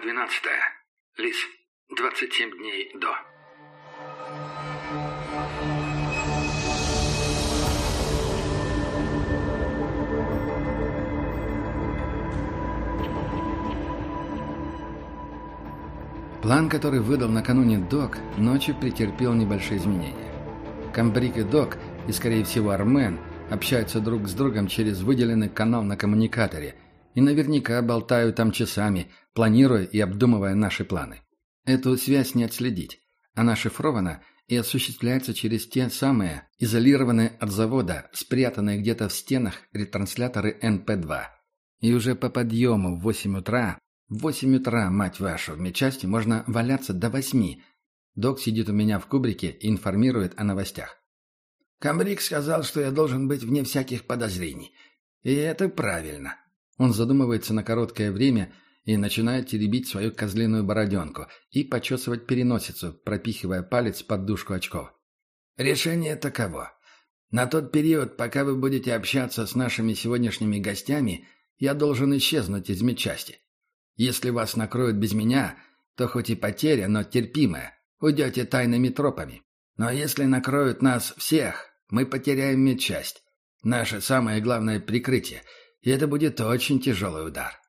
Глава 12. Лис. 27 дней до. План, который выдал накануне Док, ночью претерпел небольшие изменения. Камбрик и Док, и, скорее всего, Армен, общаются друг с другом через выделенный канал на коммуникаторе и наверняка болтают там часами, планируя и обдумывая наши планы. Эту связь не отследить. Она шифрована и осуществляется через те самые, изолированные от завода, спрятанные где-то в стенах ретрансляторы НП-2. И уже по подъему в 8 утра в восемь утра, мать вашу, в медчасти можно валяться до восьми. Док сидит у меня в кубрике и информирует о новостях. Камбрик сказал, что я должен быть вне всяких подозрений. И это правильно. Он задумывается на короткое время и начинает теребить свою козлиную бороденку и почесывать переносицу, пропихивая палец под дужку очков. Решение таково. На тот период, пока вы будете общаться с нашими сегодняшними гостями, я должен исчезнуть из медчасти. Если вас накроют без меня, то хоть и потеря, но терпимая. Уйдете тайными тропами. Но если накроют нас всех, мы потеряем медчасть. Наше самое главное прикрытие. И это будет очень тяжелый удар.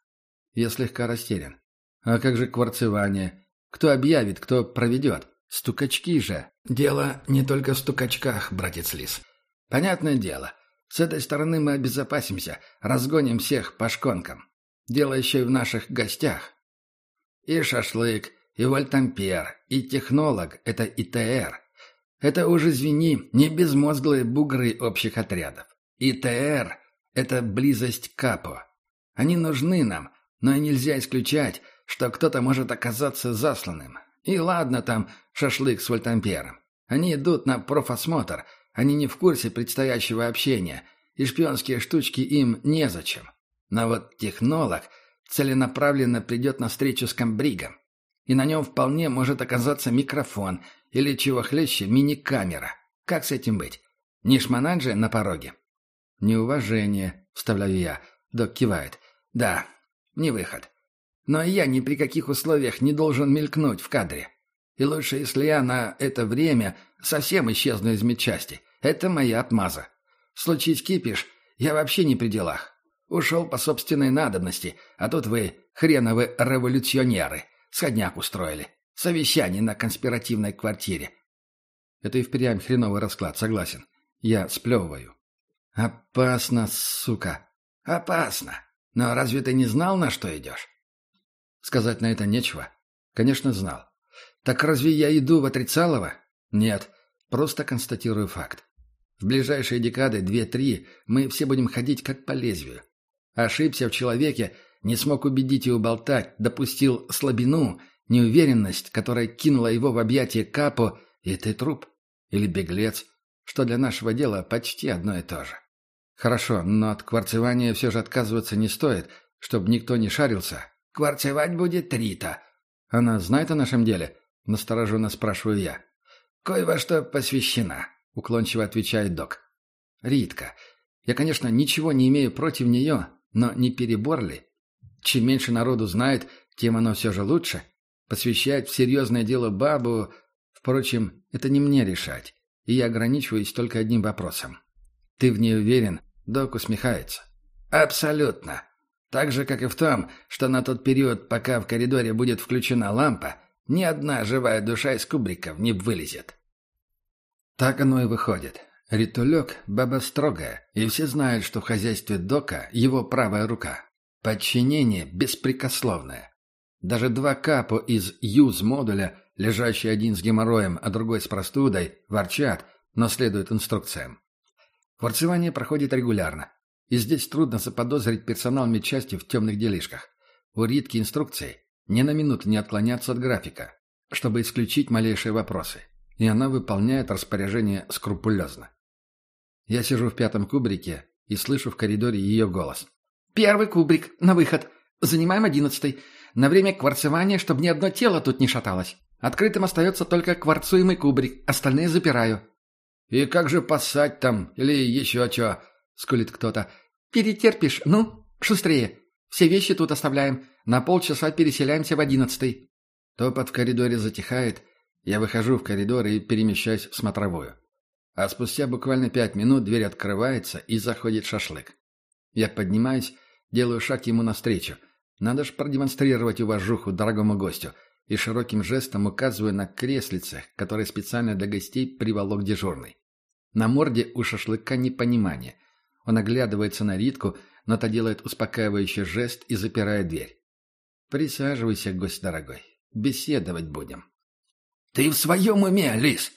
Я слегка растерян. А как же кварцевание? Кто объявит, кто проведет? Стукачки же. Дело не только в стукачках, братец Лис. Понятное дело. С этой стороны мы обезопасимся, разгоним всех по шконкам. Дело еще и в наших гостях. И шашлык, и вольтампер, и технолог — это ИТР. Это уже, извини, не безмозглые бугры общих отрядов. ИТР — это близость Капо. Они нужны нам, но и нельзя исключать, что кто-то может оказаться засланным. И ладно там шашлык с вольтампером. Они идут на профосмотр, они не в курсе предстоящего общения, и шпионские штучки им незачем. Но вот технолог целенаправленно придет на встречу с комбригом. И на нем вполне может оказаться микрофон или, чего хлеще, мини-камера. Как с этим быть? Не шмонать же на пороге? «Неуважение», — вставляю я. Док кивает. «Да, не выход. Но я ни при каких условиях не должен мелькнуть в кадре. И лучше, если я на это время совсем исчезну из медчасти. Это моя отмаза. Случись кипиш, я вообще не при делах. Ушел по собственной надобности, а тут вы, хреновы революционеры, сходняк устроили. Совещание на конспиративной квартире. Это и впрямь хреновый расклад, согласен. Я сплевываю. Опасно, сука. Опасно. Но разве ты не знал, на что идешь? Сказать на это нечего. Конечно, знал. Так разве я иду в отрицалово? Нет, просто констатирую факт. В ближайшие декады, две-три, мы все будем ходить как по лезвию. Ошибся в человеке, не смог убедить и уболтать, допустил слабину, неуверенность, которая кинула его в объятия Капо, и ты труп. Или беглец, что для нашего дела почти одно и то же. Хорошо, но от кварцевания все же отказываться не стоит, чтобы никто не шарился. Кварцевать будет Рита. Она знает о нашем деле? Настороженно спрашиваю я. Кое во что посвящена, уклончиво отвечает док. Ритка. Я, конечно, ничего не имею против нее, но не перебор ли? Чем меньше народу знает, тем оно все же лучше. Посвящать в серьезное дело бабу... Впрочем, это не мне решать. И я ограничиваюсь только одним вопросом. Ты в ней уверен? Док усмехается. Абсолютно. Так же, как и в том, что на тот период, пока в коридоре будет включена лампа, ни одна живая душа из кубриков не вылезет. Так оно и выходит. Ритулек – баба строгая, и все знают, что в хозяйстве Дока его правая рука. Подчинение беспрекословное. Даже два капо из юз-модуля, лежащие один с геморроем, а другой с простудой, ворчат, но следуют инструкциям. Кварцевание проходит регулярно, и здесь трудно заподозрить персонал медчасти в темных делишках. У Ритки инструкции ни на минуту не отклоняться от графика, чтобы исключить малейшие вопросы, и она выполняет распоряжение скрупулезно. Я сижу в пятом кубрике и слышу в коридоре ее голос. «Первый кубрик, на выход. Занимаем одиннадцатый. На время кварцевания, чтобы ни одно тело тут не шаталось. Открытым остается только кварцуемый кубрик, остальные запираю». «И как же поссать там? Или еще что?» — скулит кто-то. «Перетерпишь. Ну, шустрее. Все вещи тут оставляем. На полчаса переселяемся в одиннадцатый». Топот в коридоре затихает. Я выхожу в коридор и перемещаюсь в смотровую. А спустя буквально пять минут дверь открывается и заходит шашлык. Я поднимаюсь, делаю шаг ему навстречу. Надо ж продемонстрировать уважуху дорогому гостю и широким жестом указываю на креслице, которое специально для гостей приволок дежурный. На морде у шашлыка непонимание. Он оглядывается на Ритку, но та делает успокаивающий жест и запирает дверь. «Присаживайся, гость дорогой. Беседовать будем». «Ты в своем уме, Лис?»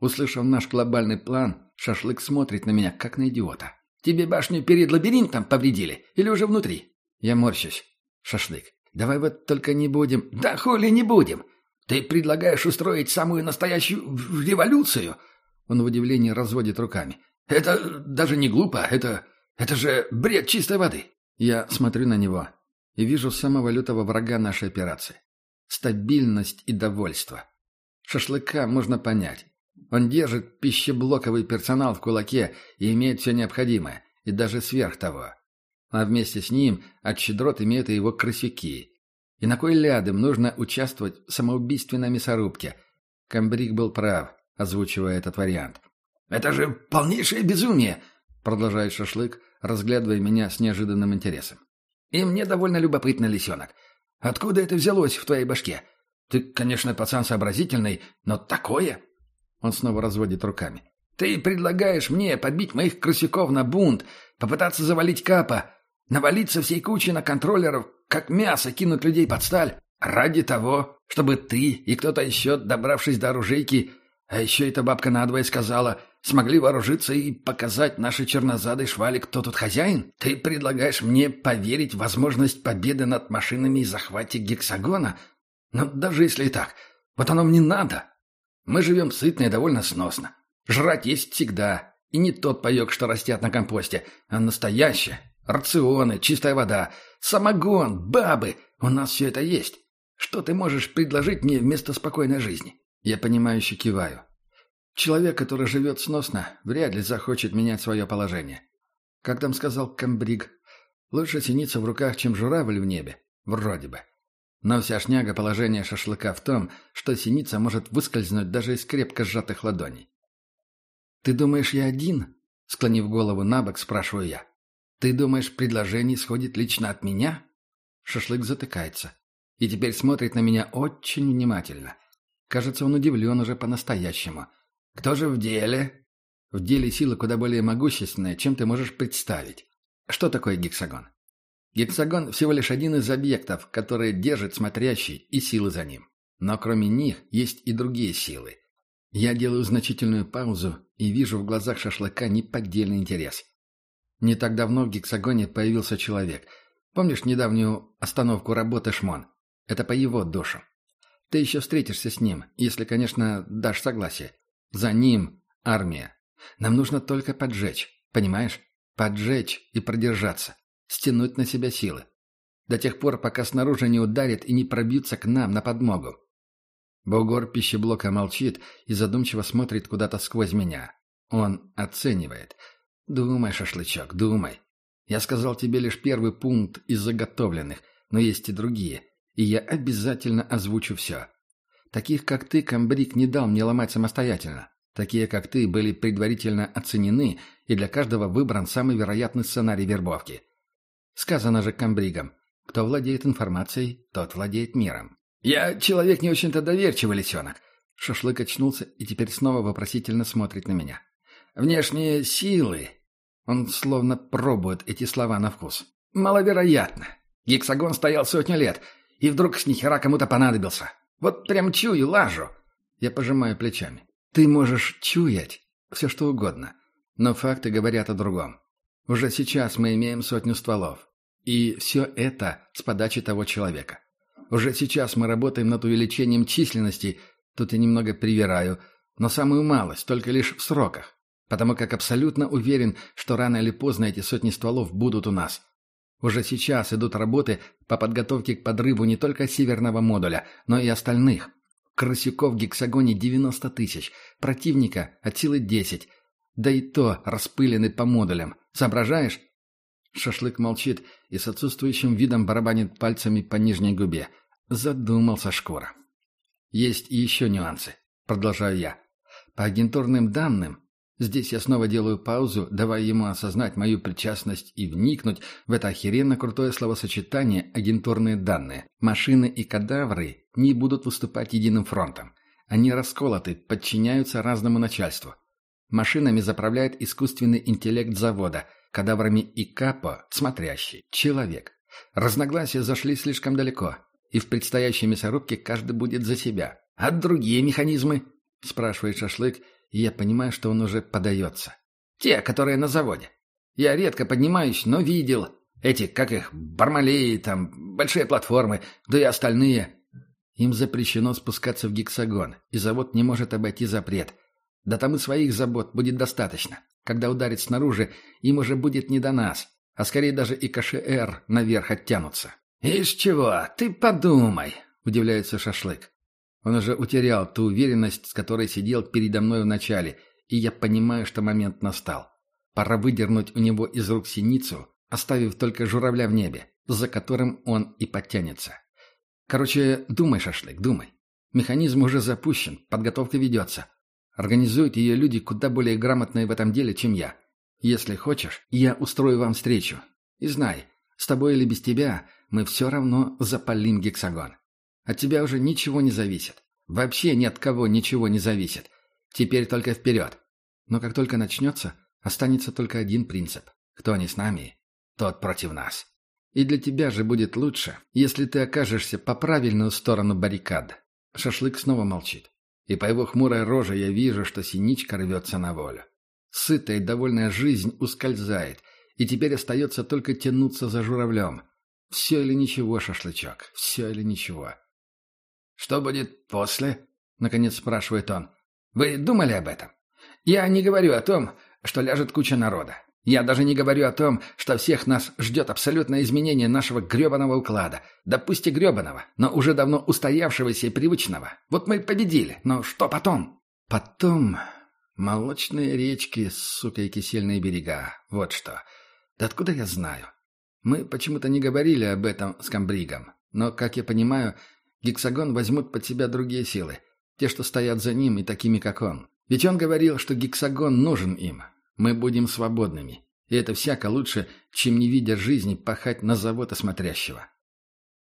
Услышав наш глобальный план, шашлык смотрит на меня, как на идиота. «Тебе башню перед лабиринтом повредили? Или уже внутри?» Я морщусь. «Шашлык, давай вот только не будем...» «Да хули не будем! Ты предлагаешь устроить самую настоящую революцию?» Он в удивлении разводит руками. «Это даже не глупо, это... это же бред чистой воды!» Я смотрю на него и вижу самого лютого врага нашей операции. Стабильность и довольство. Шашлыка можно понять. Он держит пищеблоковый персонал в кулаке и имеет все необходимое, и даже сверх того. А вместе с ним от щедрот имеют и его крысюки. И на кой лядым нужно участвовать в самоубийственной мясорубке? Камбрик был прав, озвучивая этот вариант. «Это же полнейшее безумие!» — продолжает шашлык, разглядывая меня с неожиданным интересом. «И мне довольно любопытно, лисенок. Откуда это взялось в твоей башке? Ты, конечно, пацан сообразительный, но такое...» Он снова разводит руками. «Ты предлагаешь мне подбить моих крысяков на бунт, попытаться завалить капа, навалиться всей кучей на контроллеров, как мясо кинуть людей под сталь, ради того, чтобы ты и кто-то еще, добравшись до оружейки, а еще эта бабка надвое сказала, смогли вооружиться и показать нашей чернозадой швали, кто тут хозяин? Ты предлагаешь мне поверить в возможность победы над машинами и захвате гексагона? Но даже если и так, вот оно мне надо. Мы живем сытно и довольно сносно. Жрать есть всегда. И не тот паек, что растят на компосте, а настоящее. Рационы, чистая вода, самогон, бабы. У нас все это есть. Что ты можешь предложить мне вместо спокойной жизни? Я понимающе киваю. Человек, который живет сносно, вряд ли захочет менять свое положение. Как там сказал Камбриг, лучше синица в руках, чем журавль в небе. Вроде бы. Но вся шняга положения шашлыка в том, что синица может выскользнуть даже из крепко сжатых ладоней. «Ты думаешь, я один?» — склонив голову на бок, спрашиваю я. «Ты думаешь, предложение исходит лично от меня?» Шашлык затыкается и теперь смотрит на меня очень внимательно. Кажется, он удивлен уже по-настоящему. «Кто же в деле?» «В деле сила куда более могущественная, чем ты можешь представить. Что такое гексагон?» Гексагон всего лишь один из объектов, которые держит смотрящий и силы за ним. Но кроме них есть и другие силы. Я делаю значительную паузу и вижу в глазах шашлыка неподдельный интерес. Не так давно в гексагоне появился человек. Помнишь недавнюю остановку работы Шмон? Это по его душу. Ты еще встретишься с ним, если, конечно, дашь согласие. За ним армия. Нам нужно только поджечь, понимаешь? Поджечь и продержаться. Стянуть на себя силы. До тех пор, пока снаружи не ударят и не пробьются к нам на подмогу. Бугор пищеблока молчит и задумчиво смотрит куда-то сквозь меня. Он оценивает. «Думай, шашлычок, думай. Я сказал тебе лишь первый пункт из заготовленных, но есть и другие и я обязательно озвучу все. Таких, как ты, комбриг не дал мне ломать самостоятельно. Такие, как ты, были предварительно оценены, и для каждого выбран самый вероятный сценарий вербовки. Сказано же комбригом, кто владеет информацией, тот владеет миром. «Я человек не очень-то доверчивый, лисенок». Шашлык очнулся и теперь снова вопросительно смотрит на меня. «Внешние силы...» Он словно пробует эти слова на вкус. «Маловероятно. Гексагон стоял сотню лет, и вдруг с нихера кому-то понадобился. Вот прям чую, лажу. Я пожимаю плечами. Ты можешь чуять все что угодно. Но факты говорят о другом. Уже сейчас мы имеем сотню стволов. И все это с подачи того человека. Уже сейчас мы работаем над увеличением численности, тут я немного привираю, но самую малость, только лишь в сроках. Потому как абсолютно уверен, что рано или поздно эти сотни стволов будут у нас. Уже сейчас идут работы по подготовке к подрыву не только северного модуля, но и остальных. Крысюков в гексагоне 90 тысяч, противника от силы 10. Да и то распылены по модулям. Соображаешь? Шашлык молчит и с отсутствующим видом барабанит пальцами по нижней губе. Задумался шкура. Есть еще нюансы. Продолжаю я. По агентурным данным, здесь я снова делаю паузу, давая ему осознать мою причастность и вникнуть в это охеренно крутое словосочетание «агентурные данные». Машины и кадавры не будут выступать единым фронтом. Они расколоты, подчиняются разному начальству. Машинами заправляет искусственный интеллект завода, кадаврами и капо – смотрящий, человек. Разногласия зашли слишком далеко, и в предстоящей мясорубке каждый будет за себя. А другие механизмы? Спрашивает шашлык, и я понимаю, что он уже подается. Те, которые на заводе. Я редко поднимаюсь, но видел. Эти, как их, бармалеи, там, большие платформы, да и остальные. Им запрещено спускаться в гексагон, и завод не может обойти запрет. Да там и своих забот будет достаточно. Когда ударит снаружи, им уже будет не до нас, а скорее даже и КШР наверх оттянутся. «Из чего? Ты подумай!» — удивляется шашлык. Он уже утерял ту уверенность, с которой сидел передо мной в начале, и я понимаю, что момент настал. Пора выдернуть у него из рук синицу, оставив только журавля в небе, за которым он и подтянется. Короче, думай, шашлык, думай. Механизм уже запущен, подготовка ведется. Организуют ее люди куда более грамотные в этом деле, чем я. Если хочешь, я устрою вам встречу. И знай, с тобой или без тебя мы все равно запалим гексагон. От тебя уже ничего не зависит. Вообще ни от кого ничего не зависит. Теперь только вперед. Но как только начнется, останется только один принцип. Кто не с нами, тот против нас. И для тебя же будет лучше, если ты окажешься по правильную сторону баррикад. Шашлык снова молчит. И по его хмурой роже я вижу, что синичка рвется на волю. Сытая и довольная жизнь ускользает, и теперь остается только тянуться за журавлем. Все или ничего, шашлычок, все или ничего. «Что будет после?» — наконец спрашивает он. «Вы думали об этом? Я не говорю о том, что ляжет куча народа. Я даже не говорю о том, что всех нас ждет абсолютное изменение нашего гребаного уклада. Да пусть и гребаного, но уже давно устоявшегося и привычного. Вот мы победили, но что потом? Потом... Молочные речки, сука, и кисельные берега. Вот что. Да откуда я знаю? Мы почему-то не говорили об этом с комбригом. Но, как я понимаю, гексагон возьмут под себя другие силы. Те, что стоят за ним и такими, как он. Ведь он говорил, что гексагон нужен им, мы будем свободными. И это всяко лучше, чем не видя жизни пахать на завод осмотрящего.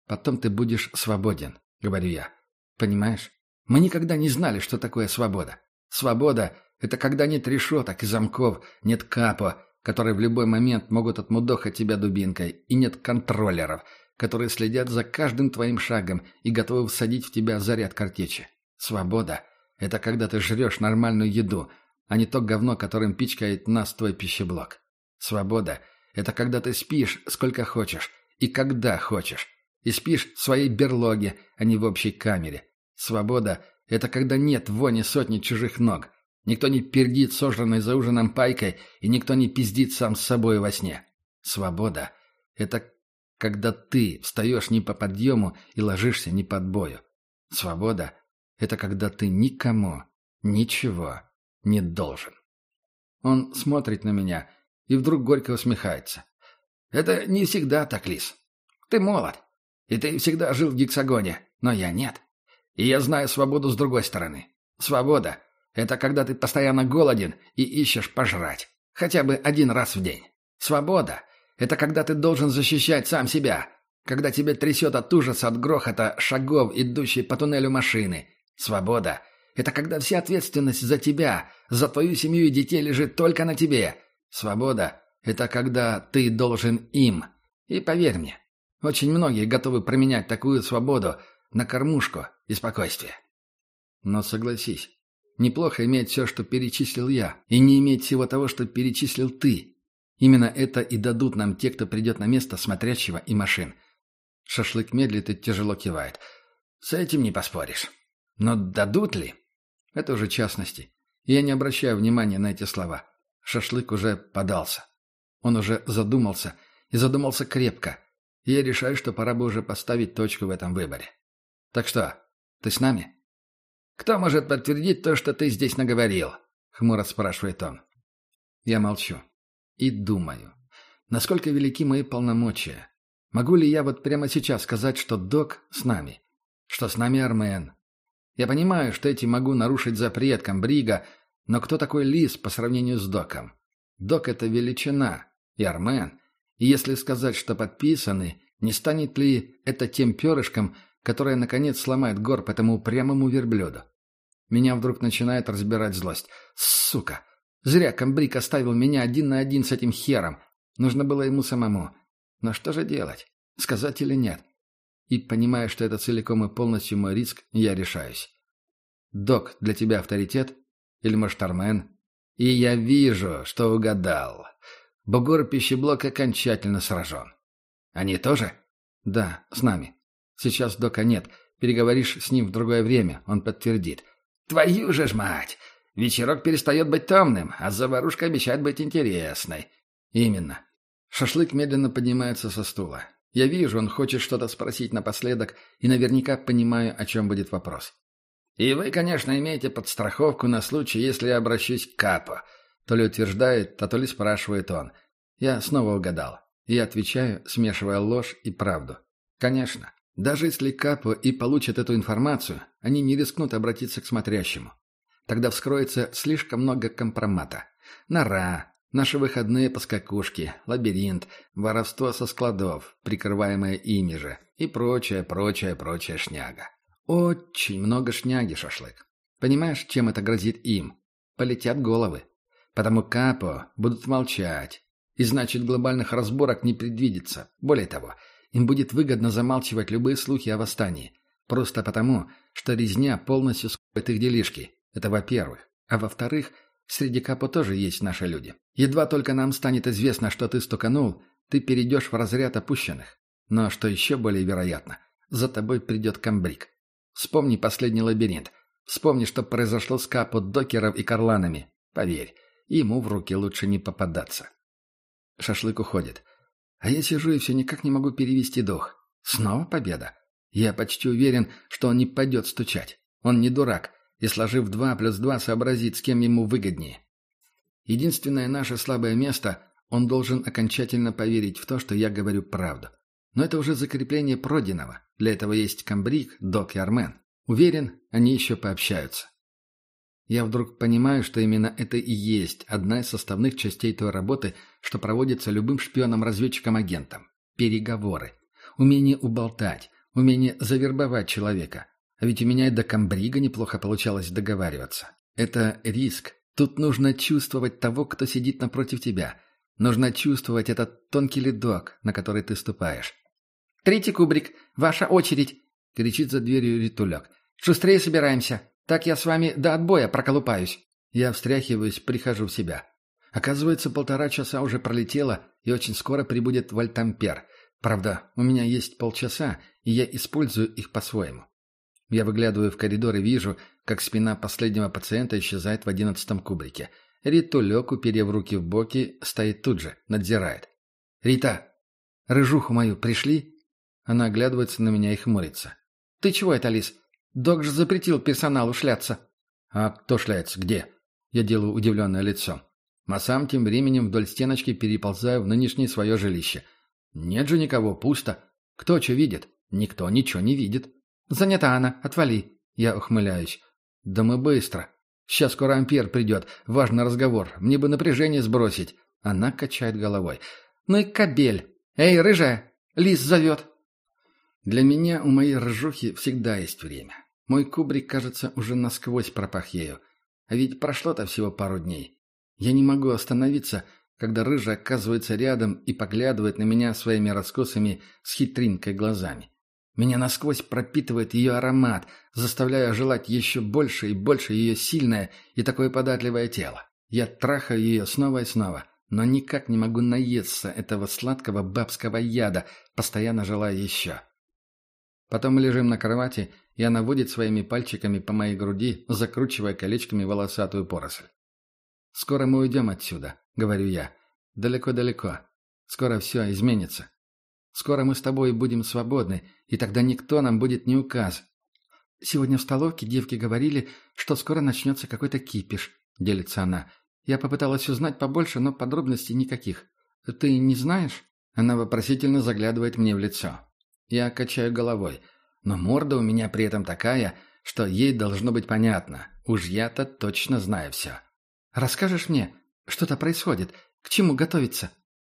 Потом ты будешь свободен, говорю я. Понимаешь? Мы никогда не знали, что такое свобода. Свобода — это когда нет решеток и замков, нет капо, которые в любой момент могут отмудохать тебя дубинкой, и нет контроллеров, которые следят за каждым твоим шагом и готовы всадить в тебя заряд картечи. Свобода — это когда ты жрешь нормальную еду — а не то говно, которым пичкает нас твой пищеблок. Свобода — это когда ты спишь сколько хочешь и когда хочешь, и спишь в своей берлоге, а не в общей камере. Свобода — это когда нет вони сотни чужих ног, никто не пердит сожранной за ужином пайкой и никто не пиздит сам с собой во сне. Свобода — это когда ты встаешь не по подъему и ложишься не под бою. Свобода — это когда ты никому ничего не должен. Он смотрит на меня и вдруг горько усмехается. Это не всегда так, Лис. Ты молод, и ты всегда жил в гексагоне, но я нет. И я знаю свободу с другой стороны. Свобода — это когда ты постоянно голоден и ищешь пожрать. Хотя бы один раз в день. Свобода — это когда ты должен защищать сам себя. Когда тебя трясет от ужаса, от грохота шагов, идущей по туннелю машины. Свобода — это когда вся ответственность за тебя, за твою семью и детей лежит только на тебе. Свобода — это когда ты должен им. И поверь мне, очень многие готовы променять такую свободу на кормушку и спокойствие. Но согласись, неплохо иметь все, что перечислил я, и не иметь всего того, что перечислил ты. Именно это и дадут нам те, кто придет на место смотрящего и машин. Шашлык медлит и тяжело кивает. С этим не поспоришь. Но дадут ли? Это уже частности. я не обращаю внимания на эти слова. Шашлык уже подался. Он уже задумался, и задумался крепко. Я решаю, что пора бы уже поставить точку в этом выборе. Так что, ты с нами? «Кто может подтвердить то, что ты здесь наговорил?» — хмуро спрашивает он. Я молчу. И думаю. Насколько велики мои полномочия? Могу ли я вот прямо сейчас сказать, что док с нами? Что с нами Армен? Я понимаю, что эти могу нарушить запрет Камбрига, но кто такой Лис по сравнению с доком? Док — это величина, и Армен. И если сказать, что подписаны, не станет ли это тем перышком, которое, наконец, сломает горб этому упрямому верблюду? Меня вдруг начинает разбирать злость. Сука! Зря Камбрик оставил меня один на один с этим хером. Нужно было ему самому. Но что же делать? Сказать или нет? И, понимая, что это целиком и полностью мой риск, я решаюсь. Док для тебя авторитет? Или, может? И я вижу, что угадал. Бугор пищеблок окончательно сражен. Они тоже? Да, с нами. Сейчас Дока нет. Переговоришь с ним в другое время, он подтвердит. Твою же ж мать! Вечерок перестает быть томным, а заварушка обещает быть интересной. Именно. Шашлык медленно поднимается со стула. Я вижу, он хочет что-то спросить напоследок, и наверняка понимаю, о чем будет вопрос. И вы, конечно, имеете подстраховку на случай, если я обращусь к Капо. То ли утверждает, а то ли спрашивает он. Я снова угадал. И отвечаю, смешивая ложь и правду. Конечно. Даже если Капо и получат эту информацию, они не рискнут обратиться к смотрящему. Тогда вскроется слишком много компромата. Нора, Наши выходные поскакушки, лабиринт, воровство со складов, прикрываемое ими же, и прочая, прочая, прочая шняга. Очень много шняги, шашлык. Понимаешь, чем это грозит им? Полетят головы. Потому капо будут молчать. И значит, глобальных разборок не предвидится. Более того, им будет выгодно замалчивать любые слухи о восстании. Просто потому, что резня полностью скроет их делишки. Это во-первых. А во-вторых, Среди капо тоже есть наши люди. Едва только нам станет известно, что ты стуканул, ты перейдешь в разряд опущенных. Но что еще более вероятно, за тобой придет камбрик. Вспомни последний лабиринт. Вспомни, что произошло с капо докеров и карланами. Поверь, ему в руки лучше не попадаться. Шашлык уходит. А я сижу и все никак не могу перевести дух. Снова победа. Я почти уверен, что он не пойдет стучать. Он не дурак и, сложив два плюс два, сообразит, с кем ему выгоднее. Единственное наше слабое место – он должен окончательно поверить в то, что я говорю правду. Но это уже закрепление пройденного. Для этого есть Камбрик, Док и Армен. Уверен, они еще пообщаются. Я вдруг понимаю, что именно это и есть одна из составных частей той работы, что проводится любым шпионом-разведчиком-агентом. Переговоры. Умение уболтать, умение завербовать человека, а ведь у меня и до комбрига неплохо получалось договариваться. Это риск. Тут нужно чувствовать того, кто сидит напротив тебя. Нужно чувствовать этот тонкий ледок, на который ты ступаешь. «Третий кубрик! Ваша очередь!» — кричит за дверью Ритулек. «Шустрее собираемся! Так я с вами до отбоя проколупаюсь!» Я встряхиваюсь, прихожу в себя. Оказывается, полтора часа уже пролетело, и очень скоро прибудет Вальтампер. Правда, у меня есть полчаса, и я использую их по-своему. Я выглядываю в коридор и вижу, как спина последнего пациента исчезает в одиннадцатом кубрике. Риту лег, уперев руки в боки, стоит тут же, надзирает. «Рита! Рыжуху мою пришли?» Она оглядывается на меня и хмурится. «Ты чего это, Лис? Док же запретил персоналу шляться». «А кто шляется? Где?» Я делаю удивленное лицо. А сам тем временем вдоль стеночки переползаю в нынешнее свое жилище. Нет же никого, пусто. Кто что видит? Никто ничего не видит. «Занята она, отвали!» Я ухмыляюсь. «Да мы быстро. Сейчас скоро Ампер придет. Важный разговор. Мне бы напряжение сбросить». Она качает головой. «Ну и кабель! Эй, рыжая! Лис зовет!» Для меня у моей ржухи всегда есть время. Мой кубрик, кажется, уже насквозь пропах ею. А ведь прошло-то всего пару дней. Я не могу остановиться, когда рыжая оказывается рядом и поглядывает на меня своими раскосами с хитринкой глазами. Меня насквозь пропитывает ее аромат, заставляя желать еще больше и больше ее сильное и такое податливое тело. Я трахаю ее снова и снова, но никак не могу наесться этого сладкого бабского яда, постоянно желая еще. Потом мы лежим на кровати, и она водит своими пальчиками по моей груди, закручивая колечками волосатую поросль. «Скоро мы уйдем отсюда», — говорю я. «Далеко-далеко. Скоро все изменится. Скоро мы с тобой будем свободны, и тогда никто нам будет не указ. Сегодня в столовке девки говорили, что скоро начнется какой-то кипиш, делится она. Я попыталась узнать побольше, но подробностей никаких. Ты не знаешь?» Она вопросительно заглядывает мне в лицо. Я качаю головой, но морда у меня при этом такая, что ей должно быть понятно. Уж я-то точно знаю все. «Расскажешь мне, что-то происходит? К чему готовиться?»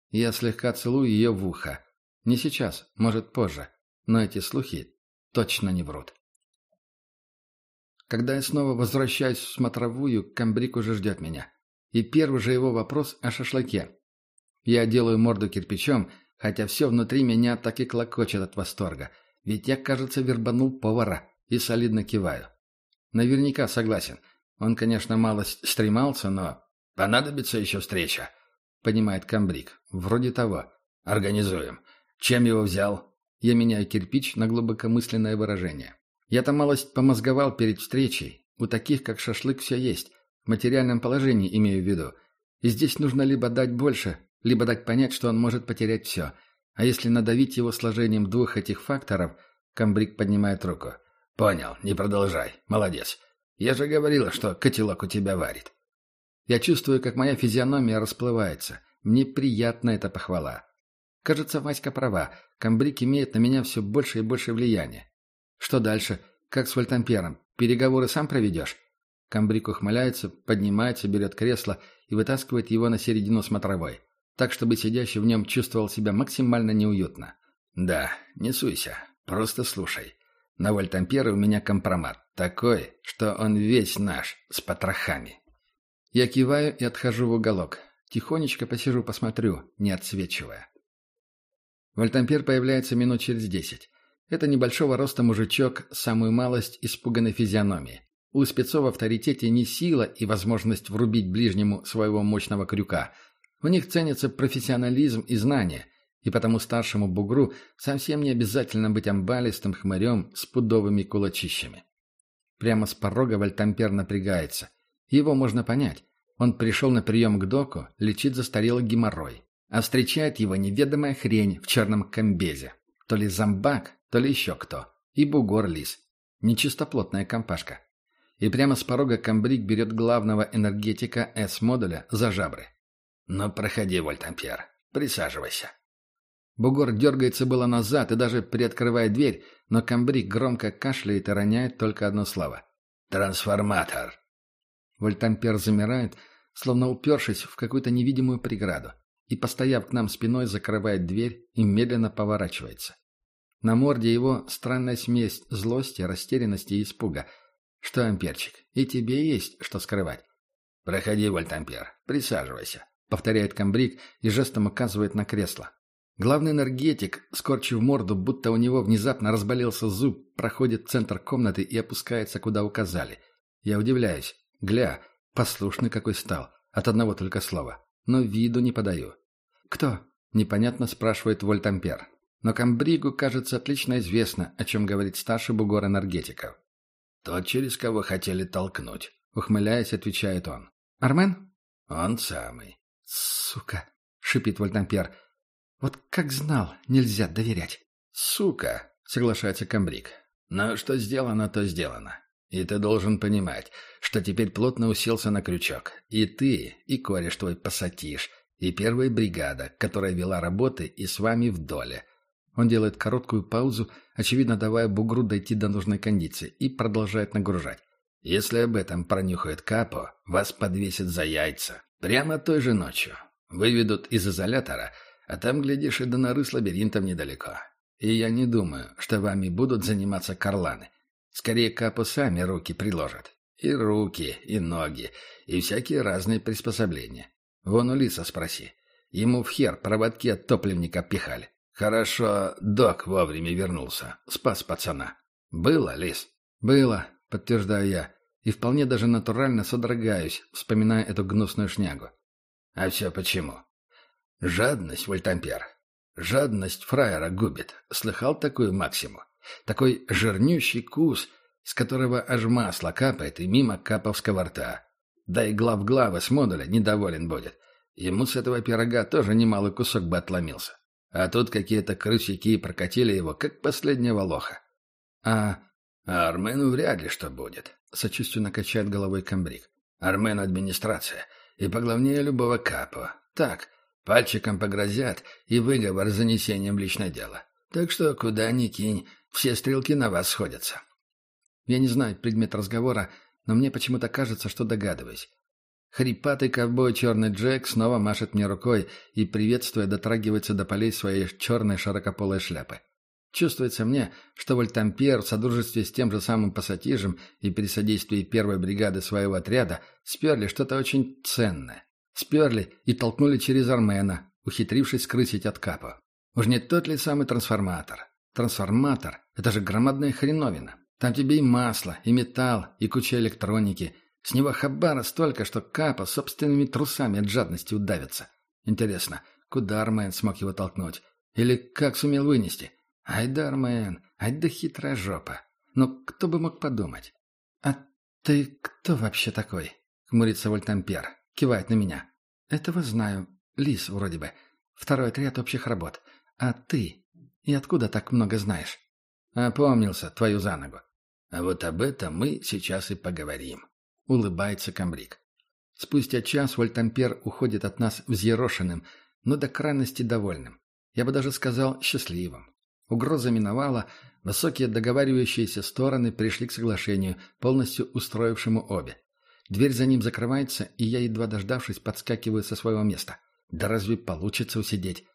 Я слегка целую ее в ухо. Не сейчас, может, позже. Но эти слухи точно не врут. Когда я снова возвращаюсь в смотровую, комбрик уже ждет меня. И первый же его вопрос о шашлыке. Я делаю морду кирпичом, хотя все внутри меня так и клокочет от восторга. Ведь я, кажется, вербанул повара и солидно киваю. Наверняка согласен. Он, конечно, малость стремался, но... «Понадобится еще встреча», — понимает комбриг. «Вроде того. Организуем. Чем его взял?» Я меняю кирпич на глубокомысленное выражение. Я-то малость помозговал перед встречей. У таких, как шашлык, все есть. В материальном положении имею в виду. И здесь нужно либо дать больше, либо дать понять, что он может потерять все. А если надавить его сложением двух этих факторов, комбриг поднимает руку. «Понял, не продолжай. Молодец. Я же говорила, что котелок у тебя варит». Я чувствую, как моя физиономия расплывается. Мне приятна эта похвала. Кажется, Васька права. Комбриг имеет на меня все больше и больше влияния. Что дальше? Как с Вольтампером? Переговоры сам проведешь? Камбрик ухмыляется, поднимается, берет кресло и вытаскивает его на середину смотровой, так, чтобы сидящий в нем чувствовал себя максимально неуютно. «Да, не суйся, просто слушай. На Вольтампере у меня компромат, такой, что он весь наш, с потрохами». Я киваю и отхожу в уголок. Тихонечко посижу, посмотрю, не отсвечивая. Вольтампер появляется минут через десять. Это небольшого роста мужичок, самую малость испуганной физиономии. У спецов в авторитете не сила и возможность врубить ближнему своего мощного крюка. У них ценится профессионализм и знания, и потому старшему бугру совсем не обязательно быть амбалистым хмырем с пудовыми кулачищами. Прямо с порога Вальтампер напрягается. Его можно понять. Он пришел на прием к доку, лечить застарелый геморрой. А встречает его неведомая хрень в черном комбезе. То ли зомбак, то ли еще кто. И бугор лис. Нечистоплотная компашка. И прямо с порога комбриг берет главного энергетика С-модуля за жабры. «Ну, проходи, Вольтампьер. Присаживайся». Бугор дергается было назад и даже приоткрывает дверь, но комбриг громко кашляет и роняет только одно слово. «Трансформатор». Вольтампер замирает, словно упершись в какую-то невидимую преграду, и, постояв к нам спиной, закрывает дверь и медленно поворачивается. На морде его странная смесь злости, растерянности и испуга. «Что, Амперчик, и тебе есть что скрывать?» «Проходи, Вольтампер, присаживайся», — повторяет комбриг и жестом указывает на кресло. Главный энергетик, скорчив морду, будто у него внезапно разболелся зуб, проходит в центр комнаты и опускается, куда указали. Я удивляюсь. Гля, послушный какой стал, от одного только слова. Но виду не подаю. «Кто?» — непонятно спрашивает Вольтампер. Но Камбригу, кажется, отлично известно, о чем говорит старший бугор энергетиков. «Тот, через кого хотели толкнуть», — ухмыляясь, отвечает он. «Армен?» «Он самый». «Сука!» — шипит Вольтампер. «Вот как знал, нельзя доверять». «Сука!» — соглашается Камбриг. «Но что сделано, то сделано. И ты должен понимать, что теперь плотно уселся на крючок. И ты, и кореш твой пассатиш, и первая бригада, которая вела работы, и с вами в доле. Он делает короткую паузу, очевидно давая бугру дойти до нужной кондиции, и продолжает нагружать. «Если об этом пронюхает Капо, вас подвесят за яйца. Прямо той же ночью. Выведут из изолятора, а там, глядишь, и до норы с лабиринтом недалеко. И я не думаю, что вами будут заниматься карланы. Скорее, Капо сами руки приложат. И руки, и ноги, и всякие разные приспособления. Вон у Лиса спроси. Ему в хер проводки от топливника пихали. Хорошо, док вовремя вернулся. Спас пацана. Было, Лис? Было, подтверждаю я. И вполне даже натурально содрогаюсь, вспоминая эту гнусную шнягу. А все почему? Жадность, Вольтампер. Жадность фраера губит. Слыхал такую максиму? Такой жирнющий кус, с которого аж масло капает и мимо каповского рта. Да и глав глава с модуля недоволен будет. Ему с этого пирога тоже немалый кусок бы отломился. А тут какие-то крысики прокатили его, как последнего лоха. А, а Армену вряд ли что будет, сочувственно качает головой комбриг. Армен администрация. И поглавнее любого капа. Так, Пальчиком погрозят и выговор с занесением личное дело. Так что куда ни кинь, все стрелки на вас сходятся. Я не знаю предмет разговора, но мне почему-то кажется, что догадываюсь. Хрипатый ковбой Черный Джек снова машет мне рукой и, приветствуя, дотрагивается до полей своей черной широкополой шляпы. Чувствуется мне, что Вольтампьер в содружестве с тем же самым пассатижем и при содействии первой бригады своего отряда сперли что-то очень ценное. Сперли и толкнули через Армена, ухитрившись скрысить от капа. Уж не тот ли самый трансформатор? Трансформатор — это же громадная хреновина. Там тебе и масло, и металл, и куча электроники. С него хабара столько, что капа собственными трусами от жадности удавится. Интересно, куда Армен смог его толкнуть? Или как сумел вынести? Ай да, Армен, ай да хитрая жопа. Ну, кто бы мог подумать? А ты кто вообще такой? Хмурится Вольтампер. Кивает на меня. Этого знаю. Лис вроде бы. Второй отряд общих работ. А ты? И откуда так много знаешь? Опомнился, твою за ногу. А вот об этом мы сейчас и поговорим. Улыбается комбриг. Спустя час Вольтампер уходит от нас взъерошенным, но до крайности довольным. Я бы даже сказал счастливым. Угроза миновала, высокие договаривающиеся стороны пришли к соглашению, полностью устроившему обе. Дверь за ним закрывается, и я, едва дождавшись, подскакиваю со своего места. Да разве получится усидеть?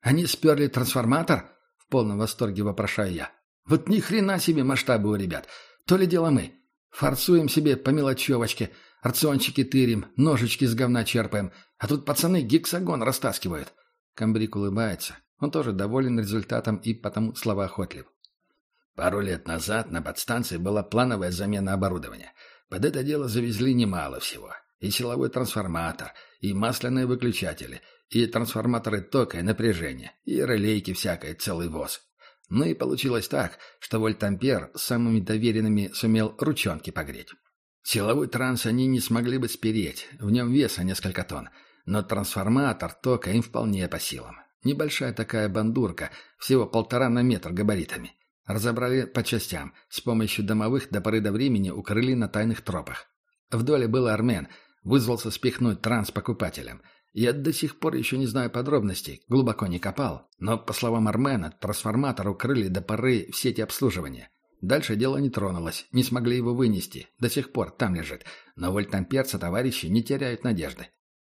Они сперли трансформатор? В полном восторге вопрошаю я. Вот ни хрена себе масштабы у ребят. То ли дело мы. Форсуем себе по мелочевочке, рациончики тырим, ножички с говна черпаем, а тут пацаны гексагон растаскивают. Камбрик улыбается. Он тоже доволен результатом и потому словоохотлив. Пару лет назад на подстанции была плановая замена оборудования – под это дело завезли немало всего. И силовой трансформатор, и масляные выключатели, и трансформаторы тока и напряжения, и релейки всякой, целый воз. Ну и получилось так, что вольтампер самыми доверенными сумел ручонки погреть. Силовой транс они не смогли бы спереть, в нем веса несколько тонн, но трансформатор тока им вполне по силам. Небольшая такая бандурка, всего полтора на метр габаритами. Разобрали по частям, с помощью домовых до поры до времени укрыли на тайных тропах. В доле был армен, вызвался спихнуть транс покупателям. Я до сих пор еще не знаю подробностей, глубоко не копал, но, по словам Армена, трансформатор укрыли до поры в сети обслуживания. Дальше дело не тронулось, не смогли его вынести, до сих пор там лежит, но вольтамперца товарищи не теряют надежды.